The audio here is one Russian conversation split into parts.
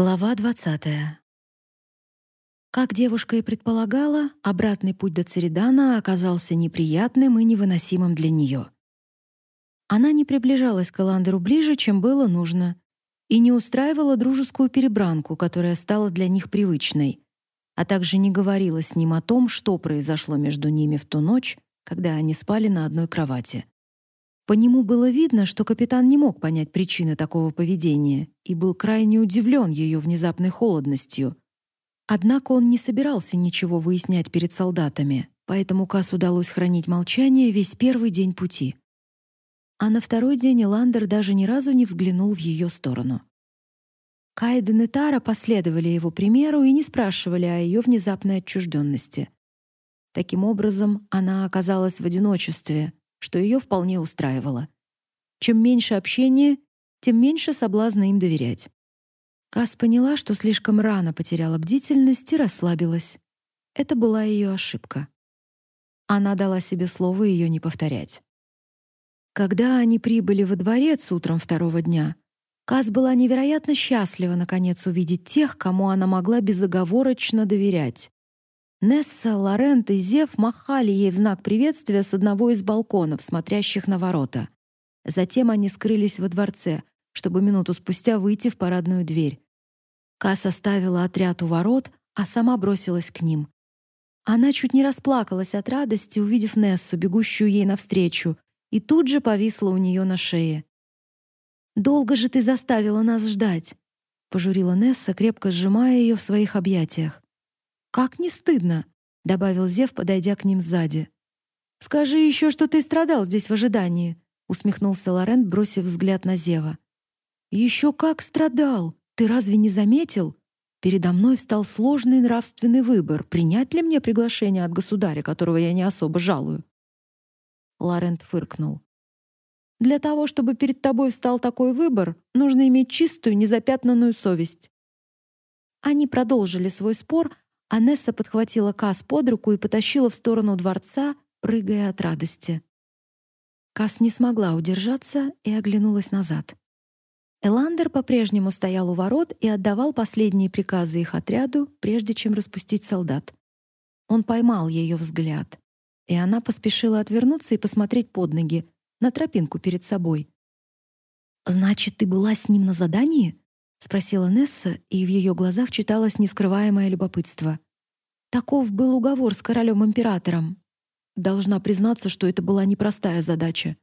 Глава 20. Как девушка и предполагала, обратный путь до Церидана оказался неприятным и невыносимым для нее. Она не приближалась к Эландеру ближе, чем было нужно, и не устраивала дружескую перебранку, которая стала для них привычной, а также не говорила с ним о том, что произошло между ними в ту ночь, когда они спали на одной кровати. По нему было видно, что капитан не мог понять причины такого поведения и был крайне удивлен ее внезапной холодностью. Однако он не собирался ничего выяснять перед солдатами, поэтому Кас удалось хранить молчание весь первый день пути. А на второй день Иландер даже ни разу не взглянул в ее сторону. Кайден и Тара последовали его примеру и не спрашивали о ее внезапной отчужденности. Таким образом, она оказалась в одиночестве, что ее вполне устраивало. Чем меньше общения, тем меньше соблазна им доверять. Кас поняла, что слишком рано потеряла бдительность и расслабилась. Это была ее ошибка. Она дала себе слово ее не повторять. Когда они прибыли во дворец утром второго дня, Кас была невероятно счастлива наконец увидеть тех, кому она могла безоговорочно доверять. Несса, Лорент и Зев махали ей в знак приветствия с одного из балконов, смотрящих на ворота. Затем они скрылись во дворце, чтобы минуту спустя выйти в парадную дверь. Кас оставила отряд у ворот, а сама бросилась к ним. Она чуть не расплакалась от радости, увидев Нессу, бегущую ей навстречу, и тут же повисла у нее на шее. «Долго же ты заставила нас ждать», — пожурила Несса, крепко сжимая ее в своих объятиях. Как не стыдно, добавил Зев, подойдя к ним сзади. Скажи еще, что ты страдал здесь в ожидании, усмехнулся Лорент, бросив взгляд на Зева. Еще как страдал. Ты разве не заметил? Передо мной встал сложный нравственный выбор: принять ли мне приглашение от государя, которого я не особо жалую. Лорент фыркнул. Для того, чтобы перед тобой встал такой выбор, нужно иметь чистую, незапятнанную совесть. Они продолжили свой спор, Анесса подхватила Кас под руку и потащила в сторону дворца, прыгая от радости. Кас не смогла удержаться и оглянулась назад. Эландер по-прежнему стоял у ворот и отдавал последние приказы их отряду, прежде чем распустить солдат. Он поймал ее взгляд, и она поспешила отвернуться и посмотреть под ноги, на тропинку перед собой. «Значит, ты была с ним на задании?» — спросила Несса, и в ее глазах читалось нескрываемое любопытство. Таков был уговор с королем-императором. Должна признаться, что это была непростая задача.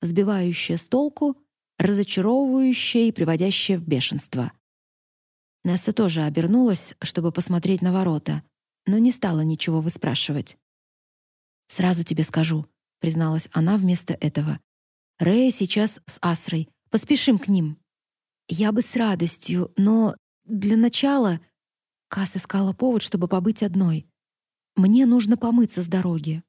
Сбивающая с толку, разочаровывающая и приводящая в бешенство. Несса тоже обернулась, чтобы посмотреть на ворота, но не стала ничего выспрашивать. «Сразу тебе скажу», — призналась она вместо этого. «Рэя сейчас с Асрой. Поспешим к ним». Я бы с радостью, но для начала Кас искала повод, чтобы побыть одной. Мне нужно помыться с дороги.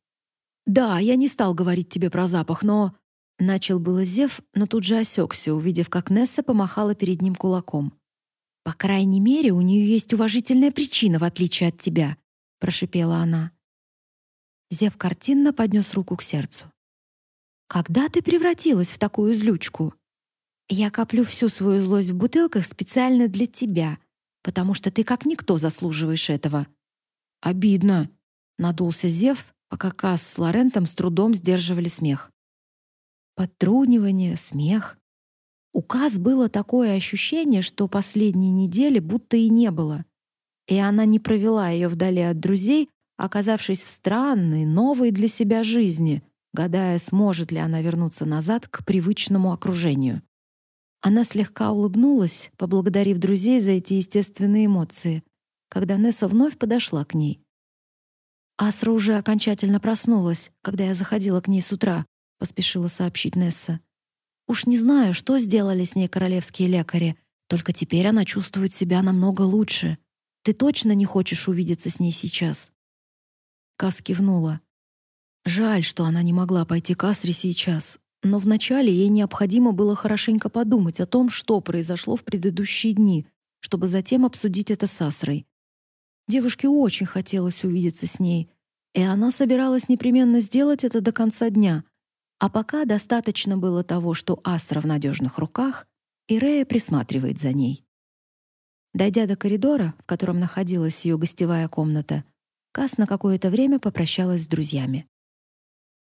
Да, я не стал говорить тебе про запах, но начал было Зев, но тут же осекся, увидев, как Несса помахала перед ним кулаком. По крайней мере, у нее есть уважительная причина, в отличие от тебя, прошипела она. Зев картинно поднес руку к сердцу. Когда ты превратилась в такую злючку? Я коплю всю свою злость в бутылках специально для тебя, потому что ты как никто заслуживаешь этого. Обидно, надулся Зев, пока Кас с Лорентом с трудом сдерживали смех. Подтрунивание, смех. У Кас было такое ощущение, что последние недели будто и не было. И она не провела ее вдали от друзей, оказавшись в странной, новой для себя жизни, гадая, сможет ли она вернуться назад к привычному окружению. Она слегка улыбнулась, поблагодарив друзей за эти естественные эмоции, когда Несса вновь подошла к ней. Асра уже окончательно проснулась, когда я заходила к ней с утра, поспешила сообщить Несса. Уж не знаю, что сделали с ней королевские лекари, только теперь она чувствует себя намного лучше. Ты точно не хочешь увидеться с ней сейчас? Кас кивнула. Жаль, что она не могла пойти к Асре сейчас. Но вначале ей необходимо было хорошенько подумать о том, что произошло в предыдущие дни, чтобы затем обсудить это с Асрой. Девушке очень хотелось увидеться с ней, и она собиралась непременно сделать это до конца дня. А пока достаточно было того, что Асра в надежных руках, и Рея присматривает за ней. Дойдя до коридора, в котором находилась ее гостевая комната, Кас на какое-то время попрощалась с друзьями.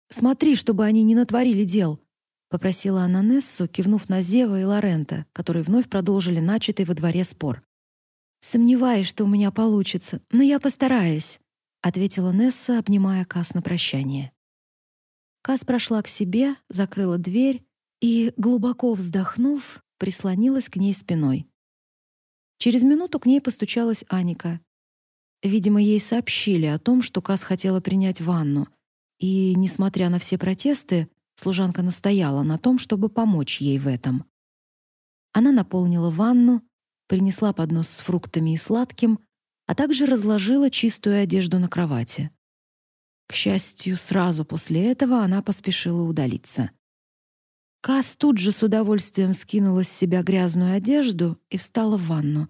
«Смотри, чтобы они не натворили дел», — попросила она Нессу, кивнув на Зева и Лорента, которые вновь продолжили начатый во дворе спор. «Сомневаюсь, что у меня получится, но я постараюсь», — ответила Несса, обнимая Кас на прощание. Кас прошла к себе, закрыла дверь и, глубоко вздохнув, прислонилась к ней спиной. Через минуту к ней постучалась Аника. Видимо, ей сообщили о том, что Кас хотела принять ванну, и, несмотря на все протесты, служанка настояла на том, чтобы помочь ей в этом. Она наполнила ванну, принесла поднос с фруктами и сладким, а также разложила чистую одежду на кровати. К счастью, сразу после этого она поспешила удалиться. Кас тут же с удовольствием скинула с себя грязную одежду и встала в ванну.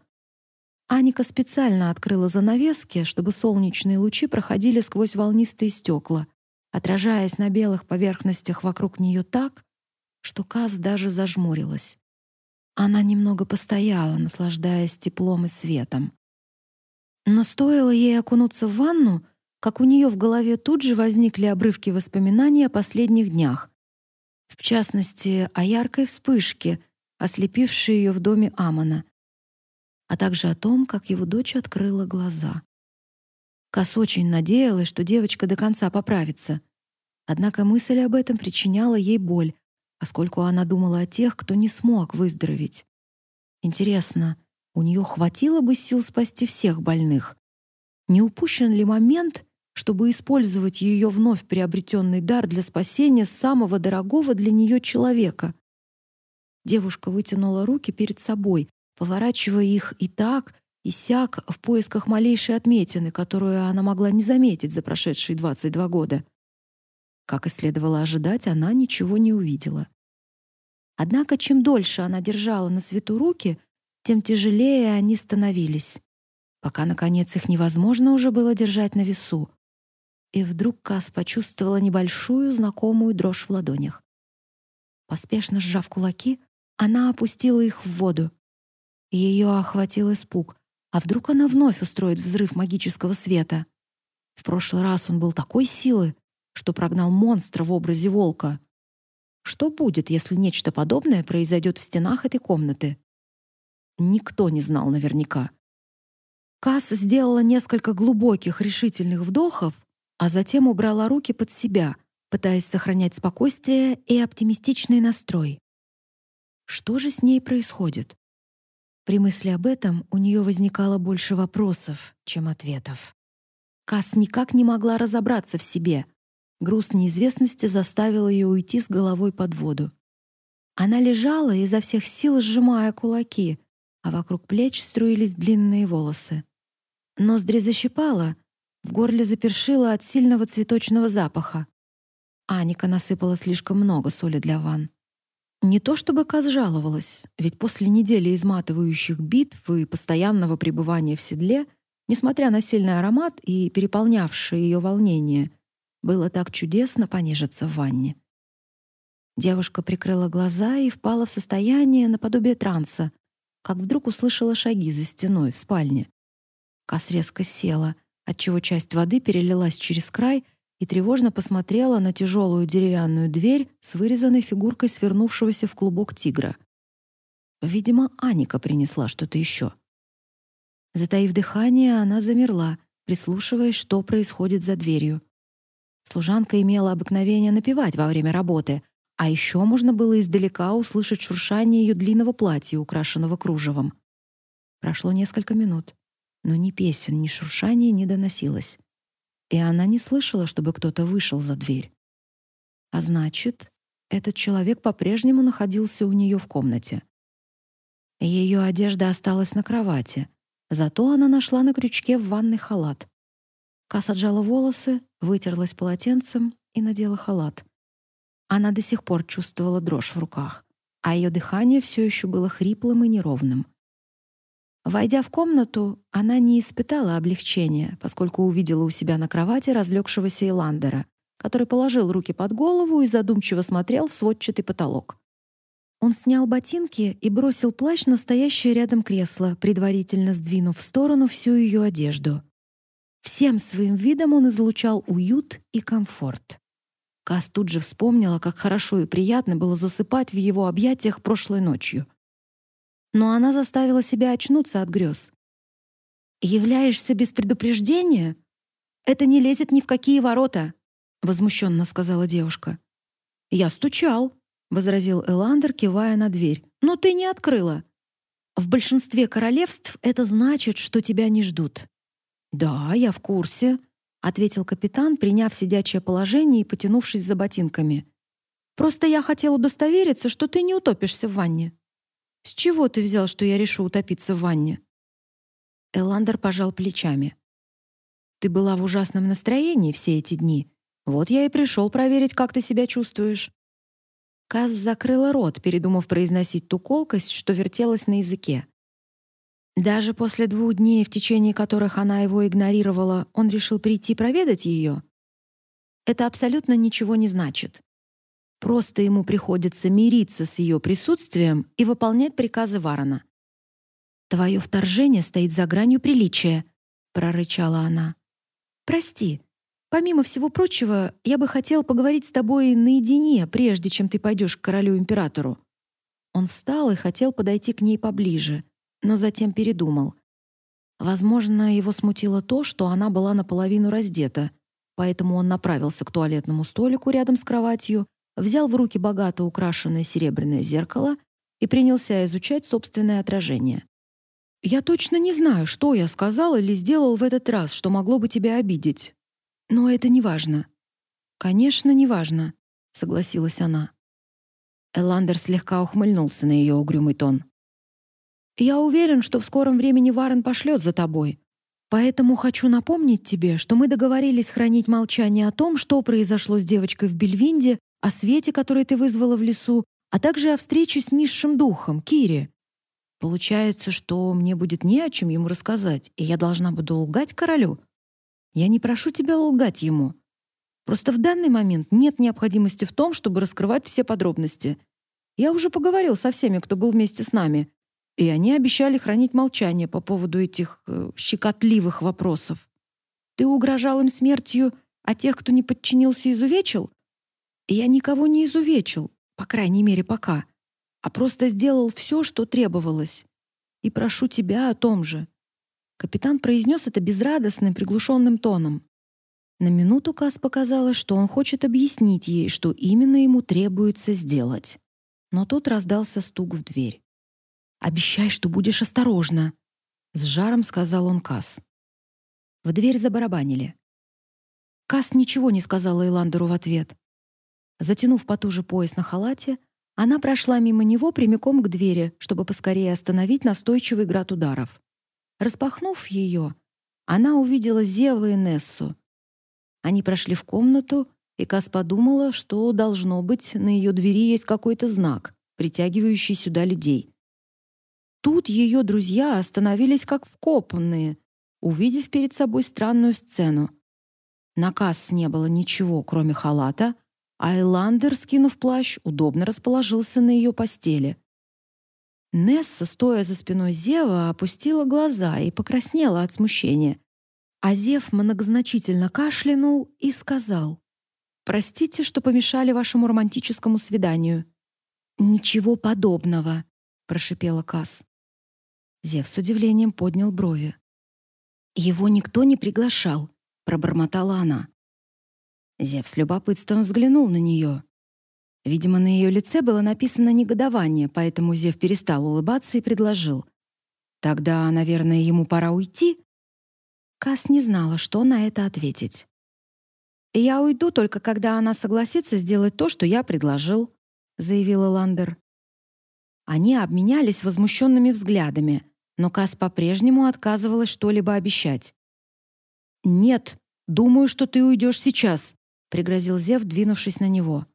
Аника специально открыла занавески, чтобы солнечные лучи проходили сквозь волнистые стекла, отражаясь на белых поверхностях вокруг нее так, что Кас даже зажмурилась. Она немного постояла, наслаждаясь теплом и светом. Но стоило ей окунуться в ванну, как у нее в голове тут же возникли обрывки воспоминаний о последних днях, в частности, о яркой вспышке, ослепившей ее в доме Амона, а также о том, как его дочь открыла глаза. Кас очень надеялась, что девочка до конца поправится. Однако мысль об этом причиняла ей боль, поскольку она думала о тех, кто не смог выздороветь. Интересно, у нее хватило бы сил спасти всех больных? Не упущен ли момент, чтобы использовать ее вновь приобретенный дар для спасения самого дорогого для нее человека. Девушка вытянула руки перед собой, поворачивая их и так, и сяк в поисках малейшей отметины, которую она могла не заметить за прошедшие 22 года. Как и следовало ожидать, она ничего не увидела. Однако чем дольше она держала на свету руки, тем тяжелее они становились, пока наконец их невозможно уже было держать на весу. И вдруг Кас почувствовала небольшую знакомую дрожь в ладонях. Поспешно сжав кулаки, она опустила их в воду. Ее охватил испуг. А вдруг она вновь устроит взрыв магического света? В прошлый раз он был такой силы, что прогнал монстра в образе волка. Что будет, если нечто подобное произойдет в стенах этой комнаты? Никто не знал наверняка. Кас сделала несколько глубоких решительных вдохов а затем убрала руки под себя, пытаясь сохранять спокойствие и оптимистичный настрой. Что же с ней происходит? При мысли об этом у нее возникало больше вопросов, чем ответов. Кас никак не могла разобраться в себе. Груз неизвестности заставил ее уйти с головой под воду. Она лежала, изо всех сил сжимая кулаки, а вокруг плеч струились длинные волосы. Ноздри защипала, в горле запершило от сильного цветочного запаха. Аника насыпала слишком много соли для ванн. Не то чтобы Каз жаловалась, ведь после недели изматывающих битв и постоянного пребывания в седле, несмотря на сильный аромат и переполнявшее ее волнение, было так чудесно понежиться в ванне. Девушка прикрыла глаза и впала в состояние наподобие транса, как вдруг услышала шаги за стеной в спальне. Кас резко села, отчего часть воды перелилась через край и тревожно посмотрела на тяжелую деревянную дверь с вырезанной фигуркой свернувшегося в клубок тигра. Видимо, Аника принесла что-то еще. Затаив дыхание, она замерла, прислушиваясь, что происходит за дверью. Служанка имела обыкновение напевать во время работы, а еще можно было издалека услышать шуршание ее длинного платья, украшенного кружевом. Прошло несколько минут но ни песен, ни шуршания не доносилось. И она не слышала, чтобы кто-то вышел за дверь. А значит, этот человек по-прежнему находился у нее в комнате. Ее одежда осталась на кровати, зато она нашла на крючке в ванной халат. Кас отжала волосы, вытерлась полотенцем и надела халат. Она до сих пор чувствовала дрожь в руках, а ее дыхание все еще было хриплым и неровным. Войдя в комнату, она не испытала облегчения, поскольку увидела у себя на кровати разлегшегося Иландера, который положил руки под голову и задумчиво смотрел в сводчатый потолок. Он снял ботинки и бросил плащ на стоящее рядом кресло, предварительно сдвинув в сторону всю ее одежду. Всем своим видом он излучал уют и комфорт. Кас тут же вспомнила, как хорошо и приятно было засыпать в его объятиях прошлой ночью. Но она заставила себя очнуться от грез. «Являешься без предупреждения? Это не лезет ни в какие ворота», — возмущенно сказала девушка. «Я стучал», — возразил Эландер, кивая на дверь. «Но ты не открыла. В большинстве королевств это значит, что тебя не ждут». «Да, я в курсе», — ответил капитан, приняв сидячее положение и потянувшись за ботинками. «Просто я хотел удостовериться, что ты не утопишься в ванне». «С чего ты взял, что я решу утопиться в ванне?» Эландер пожал плечами. «Ты была в ужасном настроении все эти дни. Вот я и пришел проверить, как ты себя чувствуешь». Каз закрыла рот, передумав произносить ту колкость, что вертелась на языке. Даже после двух дней, в течение которых она его игнорировала, он решил прийти проведать ее. Это абсолютно ничего не значит. Просто ему приходится мириться с ее присутствием и выполнять приказы Варона. «Твое вторжение стоит за гранью приличия», — прорычала она. «Прости. Помимо всего прочего, я бы хотел поговорить с тобой наедине, прежде чем ты пойдешь к королю-императору». Он встал и хотел подойти к ней поближе — но затем передумал. Возможно, его смутило то, что она была наполовину раздета, поэтому он направился к туалетному столику рядом с кроватью, взял в руки богато украшенное серебряное зеркало и принялся изучать собственное отражение. «Я точно не знаю, что я сказал или сделал в этот раз, что могло бы тебя обидеть. Но это не важно». «Конечно, не важно», — согласилась она. Эландер слегка ухмыльнулся на ее угрюмый тон. Я уверен, что в скором времени Варен пошлет за тобой. Поэтому хочу напомнить тебе, что мы договорились хранить молчание о том, что произошло с девочкой в Бельвинде, о свете, который ты вызвала в лесу, а также о встрече с низшим духом, Кири. Получается, что мне будет не о чем ему рассказать, и я должна буду лгать королю. Я не прошу тебя лгать ему. Просто в данный момент нет необходимости в том, чтобы раскрывать все подробности. Я уже поговорил со всеми, кто был вместе с нами, и они обещали хранить молчание по поводу этих э, щекотливых вопросов. Ты угрожал им смертью, а тех, кто не подчинился, изувечил? Я никого не изувечил, по крайней мере, пока, а просто сделал все, что требовалось. И прошу тебя о том же. Капитан произнес это безрадостным, приглушенным тоном. На минуту Кас показалось, что он хочет объяснить ей, что именно ему требуется сделать. Но тут раздался стук в дверь. Обещай, что будешь осторожна, с жаром сказал он Кас. В дверь забарабанили. Кас ничего не сказала Иландеру в ответ. Затянув потуже пояс на халате, она прошла мимо него прямиком к двери, чтобы поскорее остановить настойчивый град ударов. Распахнув ее, она увидела Зева и Нессу. Они прошли в комнату, и Кас подумала, что должно быть на ее двери есть какой-то знак, притягивающий сюда людей. Тут ее друзья остановились как вкопанные, увидев перед собой странную сцену. На касс не было ничего, кроме халата, а Эландер, скинув плащ, удобно расположился на ее постели. Несса, стоя за спиной Зева, опустила глаза и покраснела от смущения. А Зев многозначительно кашлянул и сказал: "Простите, что помешали вашему романтическому свиданию". "Ничего подобного", прошипела Кас. Зев с удивлением поднял брови. «Его никто не приглашал», — пробормотала она. Зев с любопытством взглянул на нее. Видимо, на ее лице было написано негодование, поэтому Зев перестал улыбаться и предложил. «Тогда, наверное, ему пора уйти?» Кас не знала, что на это ответить. «Я уйду только когда она согласится сделать то, что я предложил», — заявила Ландер. Они обменялись возмущенными взглядами, но Кас по-прежнему отказывалась что-либо обещать. «Нет, думаю, что ты уйдешь сейчас», — пригрозил Зев, двинувшись на него.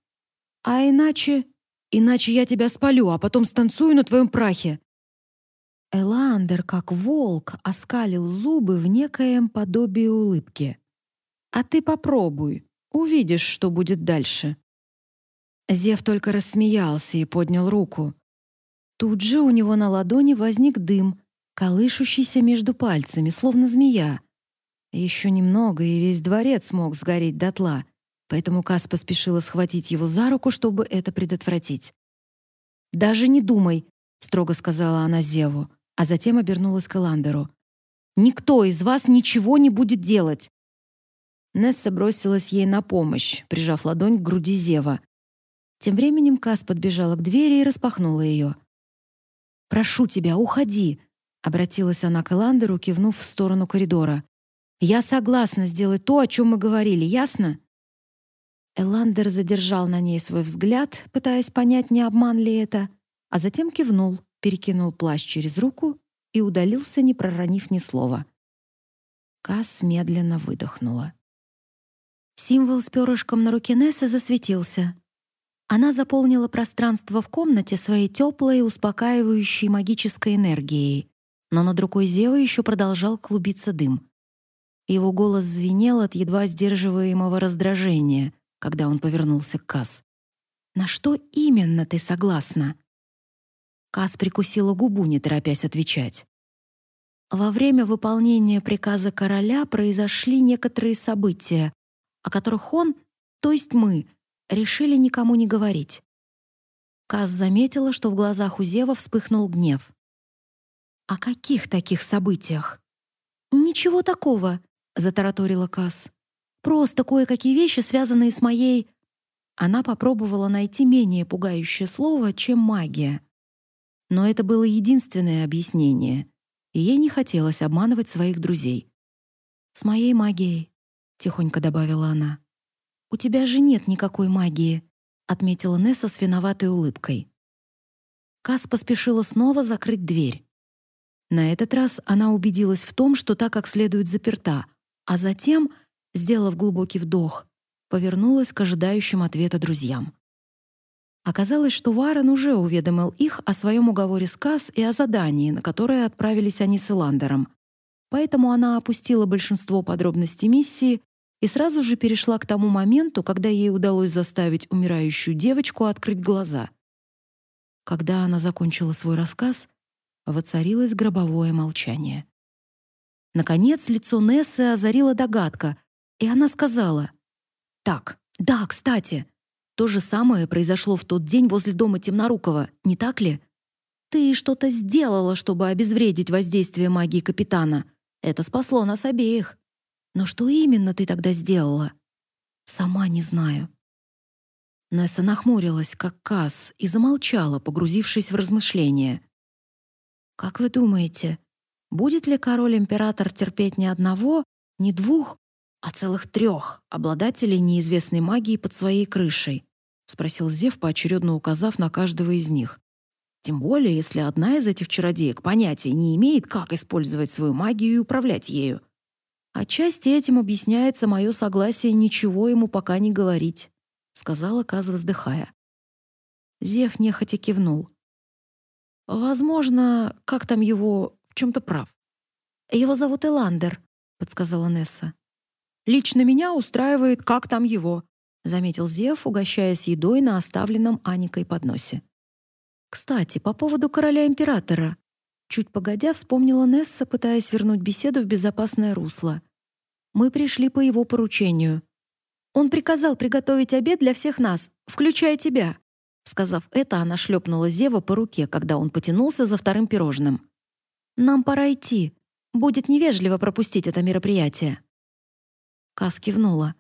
«А иначе... Иначе я тебя спалю, а потом станцую на твоем прахе». Эландер, как волк, оскалил зубы в некоем подобии улыбки. «А ты попробуй, увидишь, что будет дальше». Зев только рассмеялся и поднял руку. Тут же у него на ладони возник дым, колышущийся между пальцами, словно змея. Еще немного, и весь дворец мог сгореть дотла, поэтому Кас поспешила схватить его за руку, чтобы это предотвратить. «Даже не думай», — строго сказала она Зеву, а затем обернулась к Эландеру. «Никто из вас ничего не будет делать!» Несса бросилась ей на помощь, прижав ладонь к груди Зева. Тем временем Кас подбежала к двери и распахнула ее. «Прошу тебя, уходи!» — обратилась она к Эландеру, кивнув в сторону коридора. «Я согласна сделать то, о чем мы говорили, ясно?» Эландер задержал на ней свой взгляд, пытаясь понять, не обман ли это, а затем кивнул, перекинул плащ через руку и удалился, не проронив ни слова. Кас медленно выдохнула. Символ с перышком на руке Нессы засветился. Она заполнила пространство в комнате своей теплой, успокаивающей магической энергией, но над рукой Зева еще продолжал клубиться дым. Его голос звенел от едва сдерживаемого раздражения, когда он повернулся к Кас. «На что именно ты согласна?» Кас прикусила губу, не торопясь отвечать. Во время выполнения приказа короля произошли некоторые события, о которых он, то есть мы, решили никому не говорить. Кас заметила, что в глазах у Зева вспыхнул гнев. «О каких таких событиях?» «Ничего такого», — затараторила Кас. Просто кое-какие вещи, связанные с моей... Она попробовала найти менее пугающее слово, чем магия. Но это было единственное объяснение, и ей не хотелось обманывать своих друзей. «С моей магией», — тихонько добавила она. «У тебя же нет никакой магии», — отметила Несса с виноватой улыбкой. Кас поспешила снова закрыть дверь. На этот раз она убедилась в том, что та как следует заперта, а затем — сделав глубокий вдох, повернулась к ожидающим ответа друзьям. Оказалось, что Варен уже уведомил их о своем уговоре с Касс и о задании, на которое отправились они с Эландером. Поэтому она опустила большинство подробностей миссии и сразу же перешла к тому моменту, когда ей удалось заставить умирающую девочку открыть глаза. Когда она закончила свой рассказ, воцарилось гробовое молчание. Наконец лицо Нессы озарила догадка, и она сказала, «Так, да, кстати, то же самое произошло в тот день возле дома Темнорукова, не так ли? Ты что-то сделала, чтобы обезвредить воздействие магии капитана. Это спасло нас обеих. Но что именно ты тогда сделала? Сама не знаю». Несса нахмурилась, как Касс, и замолчала, погрузившись в размышления. «Как вы думаете, будет ли король-император терпеть ни одного, ни двух, а целых трех обладателей неизвестной магии под своей крышей?» — спросил Зев, поочередно указав на каждого из них. «Тем более, если одна из этих чародеек понятия не имеет, как использовать свою магию и управлять ею. Отчасти этим объясняется мое согласие ничего ему пока не говорить», — сказала Каз, вздыхая. Зев нехотя кивнул. «Возможно, как там его, в чем-то прав». «Его зовут Эландер», — подсказала Несса. Лично меня устраивает, как там его, заметил Зев, угощаясь едой на оставленном Аникой подносе. Кстати, по поводу короля-императора. Чуть погодя вспомнила Несса, пытаясь вернуть беседу в безопасное русло. Мы пришли по его поручению. Он приказал приготовить обед для всех нас, включая тебя. Сказав это, она шлепнула Зева по руке, когда он потянулся за вторым пирожным. Нам пора идти. Будет невежливо пропустить это мероприятие. Кас кивнула.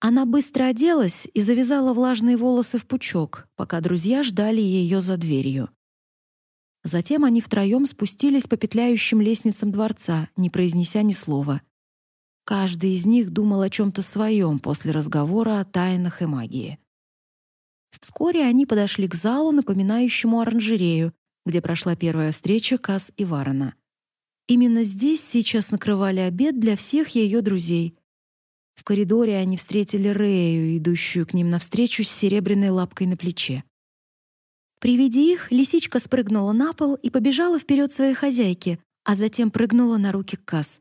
Она быстро оделась и завязала влажные волосы в пучок, пока друзья ждали ее за дверью. Затем они втроем спустились по петляющим лестницам дворца, не произнеся ни слова. Каждый из них думал о чем-то своем после разговора о тайнах и магии. Вскоре они подошли к залу, напоминающему оранжерею, где прошла первая встреча Кас и Варона. Именно здесь сейчас накрывали обед для всех ее друзей — в коридоре они встретили Рею, идущую к ним навстречу с серебряной лапкой на плече. При виде их лисичка спрыгнула на пол и побежала вперед своей хозяйки, а затем прыгнула на руки Кас.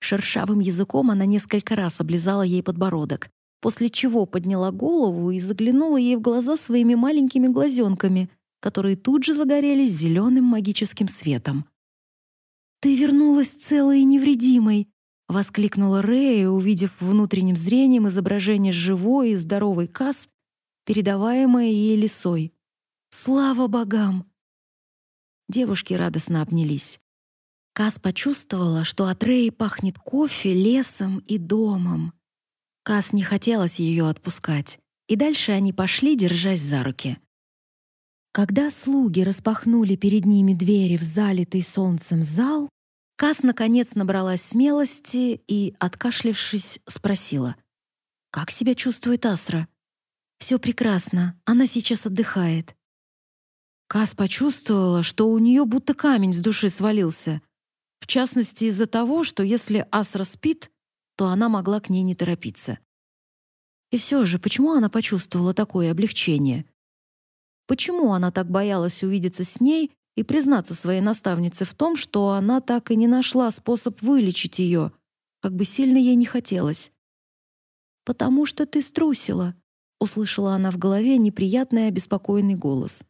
Шершавым языком она несколько раз облизала ей подбородок, после чего подняла голову и заглянула ей в глаза своими маленькими глазенками, которые тут же загорелись зеленым магическим светом. «Ты вернулась целой и невредимой!» — воскликнула Рея, увидев внутренним зрением изображение живой и здоровой Кас, передаваемое ей лисой. «Слава богам!» Девушки радостно обнялись. Кас почувствовала, что от Реи пахнет кофе, лесом и домом. Кас не хотелось ее отпускать, и дальше они пошли, держась за руки. Когда слуги распахнули перед ними двери в залитый солнцем зал, Кас наконец набралась смелости и, откашлившись, спросила: "Как себя чувствует Асра?" «Все прекрасно. Она сейчас отдыхает". Кас почувствовала, что у нее будто камень с души свалился. В частности, из-за того, что если Асра спит, то она могла к ней не торопиться. И все же, почему она почувствовала такое облегчение? Почему она так боялась увидеться с ней и признаться своей наставнице в том, что она так и не нашла способ вылечить ее, как бы сильно ей не хотелось? «Потому что ты струсила», — услышала она в голове неприятный обеспокоенный голос.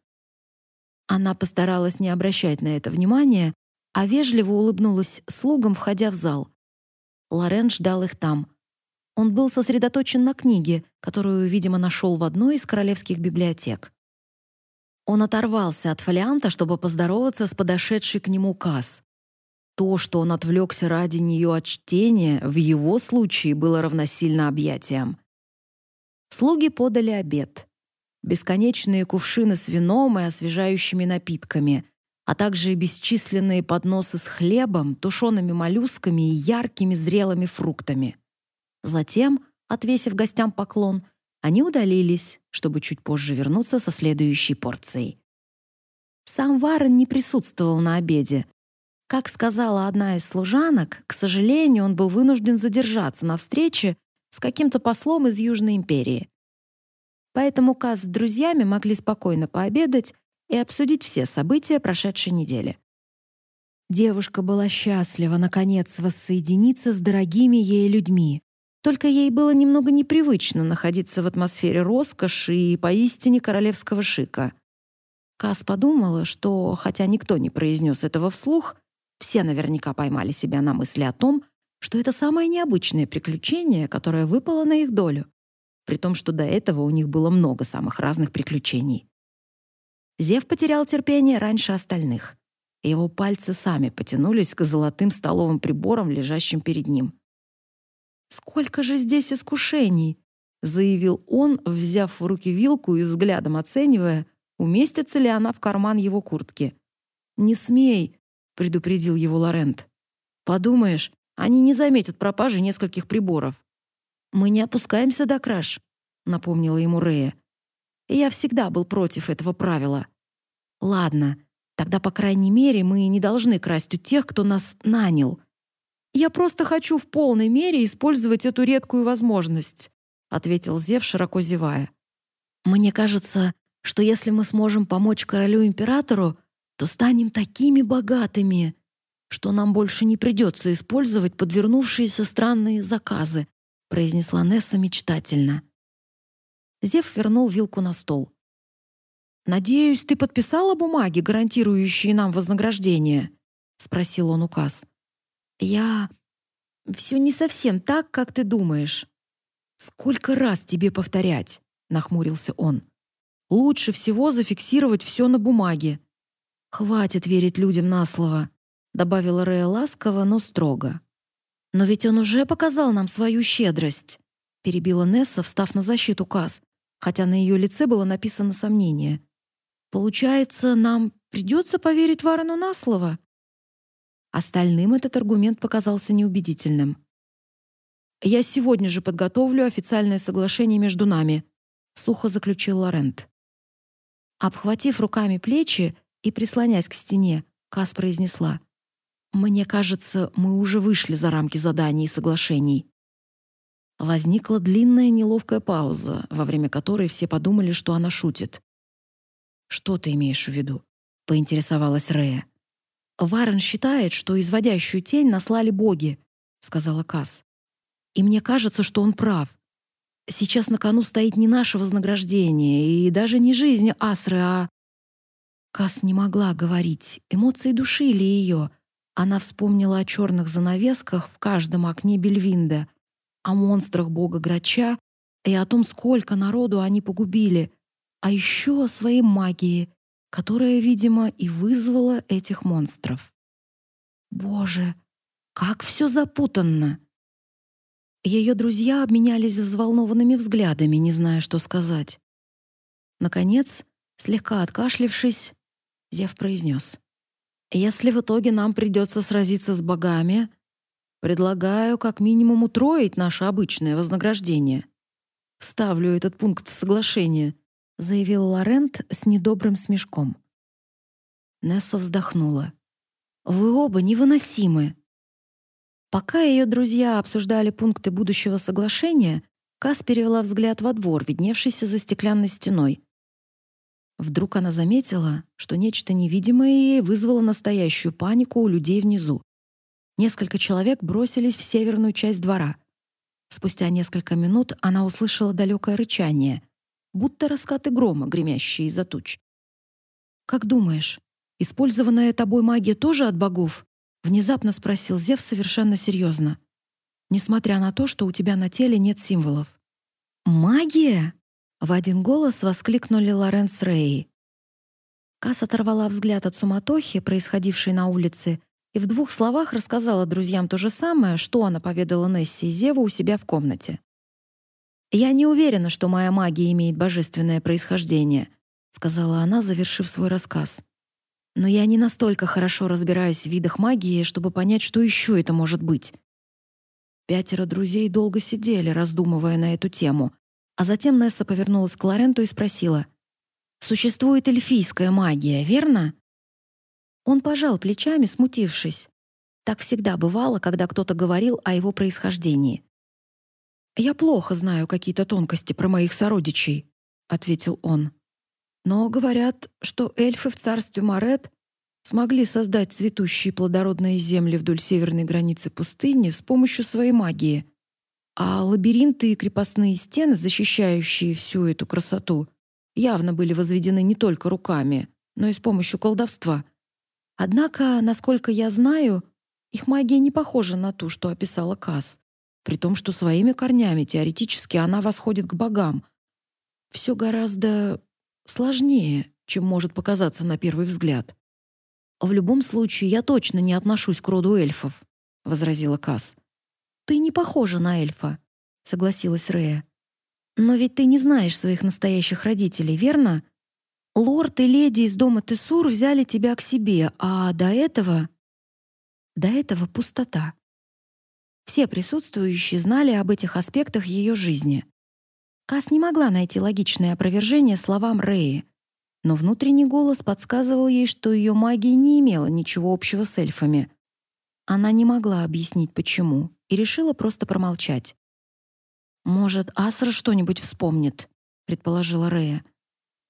Она постаралась не обращать на это внимания, а вежливо улыбнулась слугам, входя в зал. Лорен ждал их там. Он был сосредоточен на книге, которую, видимо, нашел в одной из королевских библиотек. Он оторвался от фолианта, чтобы поздороваться с подошедшей к нему Кас. То, что он отвлекся ради нее от чтения, в его случае было равносильно объятиям. Слуги подали обед. Бесконечные кувшины с вином и освежающими напитками, а также бесчисленные подносы с хлебом, тушеными моллюсками и яркими зрелыми фруктами. Затем, отвесив гостям поклон, они удалились, чтобы чуть позже вернуться со следующей порцией. Сам Варен не присутствовал на обеде. Как сказала одна из служанок, к сожалению, он был вынужден задержаться на встрече с каким-то послом из Южной империи. Поэтому Каз с друзьями могли спокойно пообедать и обсудить все события прошедшей недели. Девушка была счастлива наконец воссоединиться с дорогими ей людьми. Только ей было немного непривычно находиться в атмосфере роскоши и поистине королевского шика. Кас подумала, что, хотя никто не произнес этого вслух, все наверняка поймали себя на мысли о том, что это самое необычное приключение, которое выпало на их долю, при том, что до этого у них было много самых разных приключений. Зев потерял терпение раньше остальных. Его пальцы сами потянулись к золотым столовым приборам, лежащим перед ним. «Сколько же здесь искушений!» — заявил он, взяв в руки вилку и взглядом оценивая, уместится ли она в карман его куртки. «Не смей!» — предупредил его Лорент. «Подумаешь, они не заметят пропажи нескольких приборов». «Мы не опускаемся до краж», — напомнила ему Рея. Я всегда был против этого правила. Ладно, тогда, по крайней мере, мы не должны красть у тех, кто нас нанял. Я просто хочу в полной мере использовать эту редкую возможность, ответил Зев, широко зевая. Мне кажется, что если мы сможем помочь королю-императору, то станем такими богатыми, что нам больше не придется использовать подвернувшиеся странные заказы, произнесла Несса мечтательно. Зев вернул вилку на стол. «Надеюсь, ты подписала бумаги, гарантирующие нам вознаграждение?» — спросил он указ. «Я... все не совсем так, как ты думаешь». «Сколько раз тебе повторять?» — нахмурился он. «Лучше всего зафиксировать все на бумаге». «Хватит верить людям на слово», — добавила Рея ласково, но строго. «Но ведь он уже показал нам свою щедрость», — перебила Несса, встав на защиту Каз хотя на ее лице было написано сомнение. Получается, нам придется поверить Варену на слово. Остальным этот аргумент показался неубедительным. Я сегодня же подготовлю официальное соглашение между нами, сухо заключил Лорент. Обхватив руками плечи и прислонясь к стене, Кас произнесла: "Мне кажется, мы уже вышли за рамки заданий и соглашений. Возникла длинная неловкая пауза, во время которой все подумали, что она шутит. «Что ты имеешь в виду?» — поинтересовалась Рея. «Варен считает, что изводящую тень наслали боги», — сказала Кас. «И мне кажется, что он прав. Сейчас на кону стоит не наше вознаграждение и даже не жизнь Асры, а... Кас не могла говорить, эмоции душили ее. Она вспомнила о черных занавесках в каждом окне Бельвинда, о монстрах бога Грача и о том, сколько народу они погубили, а еще о своей магии, которая, видимо, и вызвала этих монстров. Боже, как все запутанно! Ее друзья обменялись взволнованными взглядами, не зная, что сказать. Наконец, слегка откашлившись, Зев произнес. «Если в итоге нам придется сразиться с богами, предлагаю как минимум утроить наше обычное вознаграждение. Вставлю этот пункт в соглашение», — заявил Лорент с недобрым смешком. Несса вздохнула. «Вы оба невыносимы. Пока ее друзья обсуждали пункты будущего соглашения, Кас перевела взгляд во двор, видневшийся за стеклянной стеной. Вдруг она заметила, что нечто невидимое ей вызвало настоящую панику у людей внизу. Несколько человек бросились в северную часть двора. Спустя несколько минут она услышала далекое рычание, будто раскаты грома, гремящие из-за туч. «Как думаешь, использованная тобой магия тоже от богов?» Внезапно спросил Зев совершенно серьезно. Несмотря на то, что у тебя на теле нет символов. Магия? В один голос воскликнули Лоренс Рей. Кас оторвала взгляд от суматохи, происходившей на улице, и в двух словах рассказала друзьям то же самое, что она поведала Несси и Зеву у себя в комнате. «Я не уверена, что моя магия имеет божественное происхождение», сказала она, завершив свой рассказ но я не настолько хорошо разбираюсь в видах магии, чтобы понять, что еще это может быть. Пятеро друзей долго сидели, раздумывая на эту тему, а затем Несса повернулась к Лоренту и спросила: "Существует эльфийская магия, верно?" Он пожал плечами, смутившись. Так всегда бывало, когда кто-то говорил о его происхождении. «Я плохо знаю какие-то тонкости про моих сородичей», — ответил он. Но говорят, что эльфы в царстве Марет смогли создать цветущие плодородные земли вдоль северной границы пустыни с помощью своей магии. А лабиринты и крепостные стены, защищающие всю эту красоту, явно были возведены не только руками, но и с помощью колдовства. Однако, насколько я знаю, их магия не похожа на ту, что описала Кас, при том, что своими корнями теоретически она восходит к богам. Все гораздо сложнее, чем может показаться на первый взгляд. В любом случае, я точно не отношусь к роду эльфов, возразила Кас. Ты не похожа на эльфа, согласилась Рея. Но ведь ты не знаешь своих настоящих родителей, верно? Лорд и леди из дома Тессур взяли тебя к себе, а до этого до этого пустота. Все присутствующие знали об этих аспектах ее жизни. Кас не могла найти логичное опровержение словам Рэи, но внутренний голос подсказывал ей, что ее магия не имела ничего общего с эльфами. Она не могла объяснить, почему, и решила просто промолчать. «Может, Асра что-нибудь вспомнит», — предположила Рэя.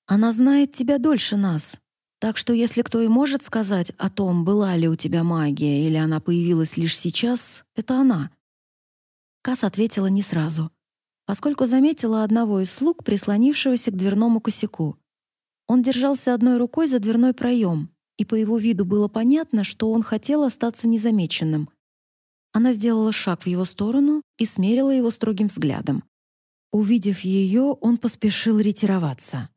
«Она знает тебя дольше нас, так что если кто и может сказать о том, была ли у тебя магия или она появилась лишь сейчас, это она». Кас ответила не сразу — поскольку заметила одного из слуг, прислонившегося к дверному косяку. Он держался одной рукой за дверной проем, и по его виду было понятно, что он хотел остаться незамеченным. Она сделала шаг в его сторону и смерила его строгим взглядом. Увидев ее, он поспешил ретироваться.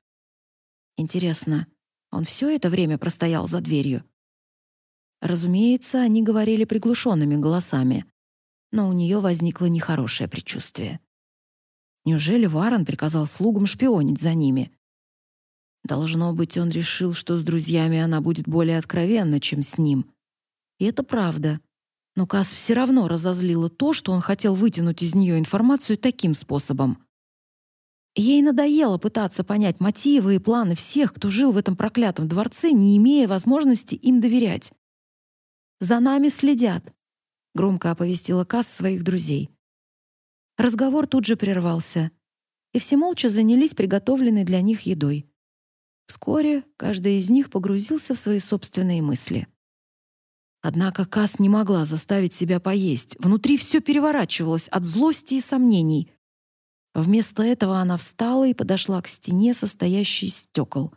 Интересно, он все это время простоял за дверью? Разумеется, они говорили приглушенными голосами, но у нее возникло нехорошее предчувствие. Неужели Варон приказал слугам шпионить за ними? Должно быть, он решил, что с друзьями она будет более откровенна, чем с ним. И это правда. Но Кас все равно разозлило то, что он хотел вытянуть из нее информацию таким способом. Ей надоело пытаться понять мотивы и планы всех, кто жил в этом проклятом дворце, не имея возможности им доверять. «За нами следят», — громко оповестила Кас своих друзей. Разговор тут же прервался, и все молча занялись приготовленной для них едой. Вскоре каждый из них погрузился в свои собственные мысли. Однако Кас не могла заставить себя поесть. Внутри все переворачивалось от злости и сомнений. Вместо этого она встала и подошла к стене, состоящей из стекол,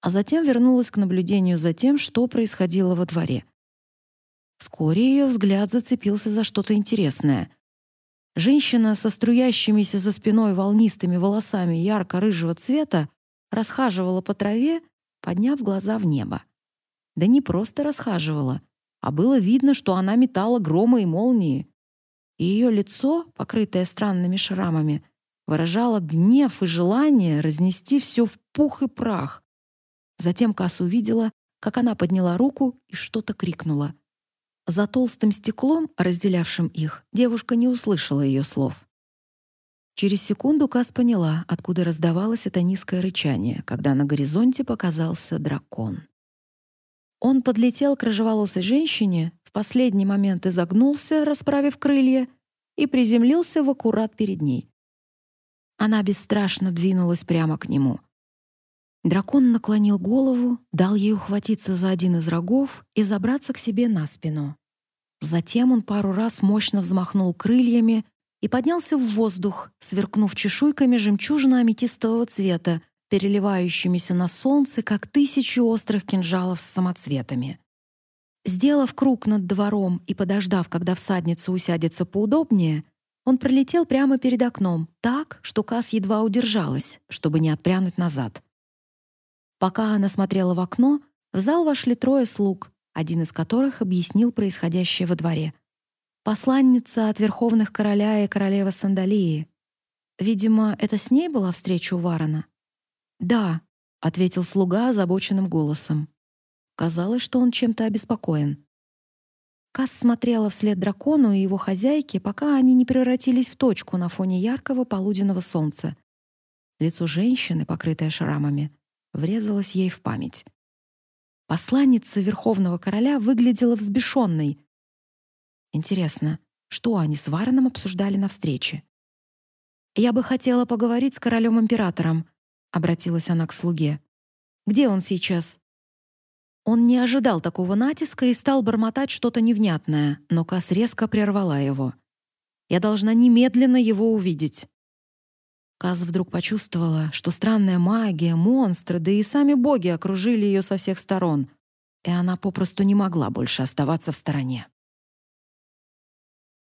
а затем вернулась к наблюдению за тем, что происходило во дворе. Вскоре ее взгляд зацепился за что-то интересное. Женщина со струящимися за спиной волнистыми волосами ярко-рыжего цвета расхаживала по траве, подняв глаза в небо. Да не просто расхаживала, а было видно, что она метала громы и молнии. И ее лицо, покрытое странными шрамами, выражало гнев и желание разнести все в пух и прах. Затем Касс увидела, как она подняла руку и что-то крикнула. За толстым стеклом, разделявшим их, девушка не услышала ее слов. Через секунду Кас поняла, откуда раздавалось это низкое рычание, когда на горизонте показался дракон. Он подлетел к рыжеволосой женщине, в последний момент изогнулся, расправив крылья, и приземлился в аккурат перед ней. Она бесстрашно двинулась прямо к нему. Дракон наклонил голову, дал ей ухватиться за один из рогов и забраться к себе на спину. Затем он пару раз мощно взмахнул крыльями и поднялся в воздух, сверкнув чешуйками жемчужно-аметистового цвета, переливающимися на солнце, как тысячи острых кинжалов с самоцветами. Сделав круг над двором и подождав, когда всадница усядется поудобнее, он пролетел прямо перед окном, так, что Кас едва удержалась, чтобы не отпрянуть назад. Пока она смотрела в окно, в зал вошли трое слуг, один из которых объяснил происходящее во дворе. Посланница от верховных короля и королева Сандалии. Видимо, это с ней была встреча у Варана. «Да», — ответил слуга озабоченным голосом. Казалось, что он чем-то обеспокоен. Кас смотрела вслед дракону и его хозяйке, пока они не превратились в точку на фоне яркого полуденного солнца. Лицо женщины, покрытое шрамами, врезалось ей в память. Посланница Верховного Короля выглядела взбешенной. Интересно, что они с Вараном обсуждали на встрече? «Я бы хотела поговорить с королем-императором», — обратилась она к слуге. «Где он сейчас?» Он не ожидал такого натиска и стал бормотать что-то невнятное, но Кас резко прервала его. «Я должна немедленно его увидеть». Каз вдруг почувствовала, что странная магия, монстры, да и сами боги окружили ее со всех сторон, и она попросту не могла больше оставаться в стороне.